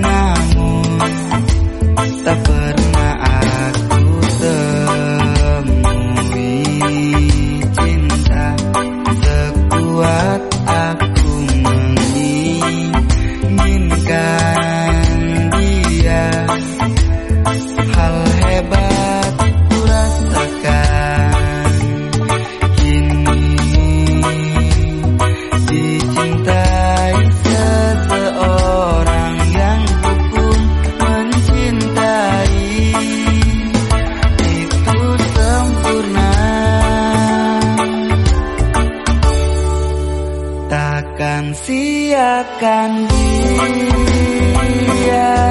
Namun tak pernah aku temui cinta Sekuat aku menginginkan dia. Hal hebat Jangan siapkan dia.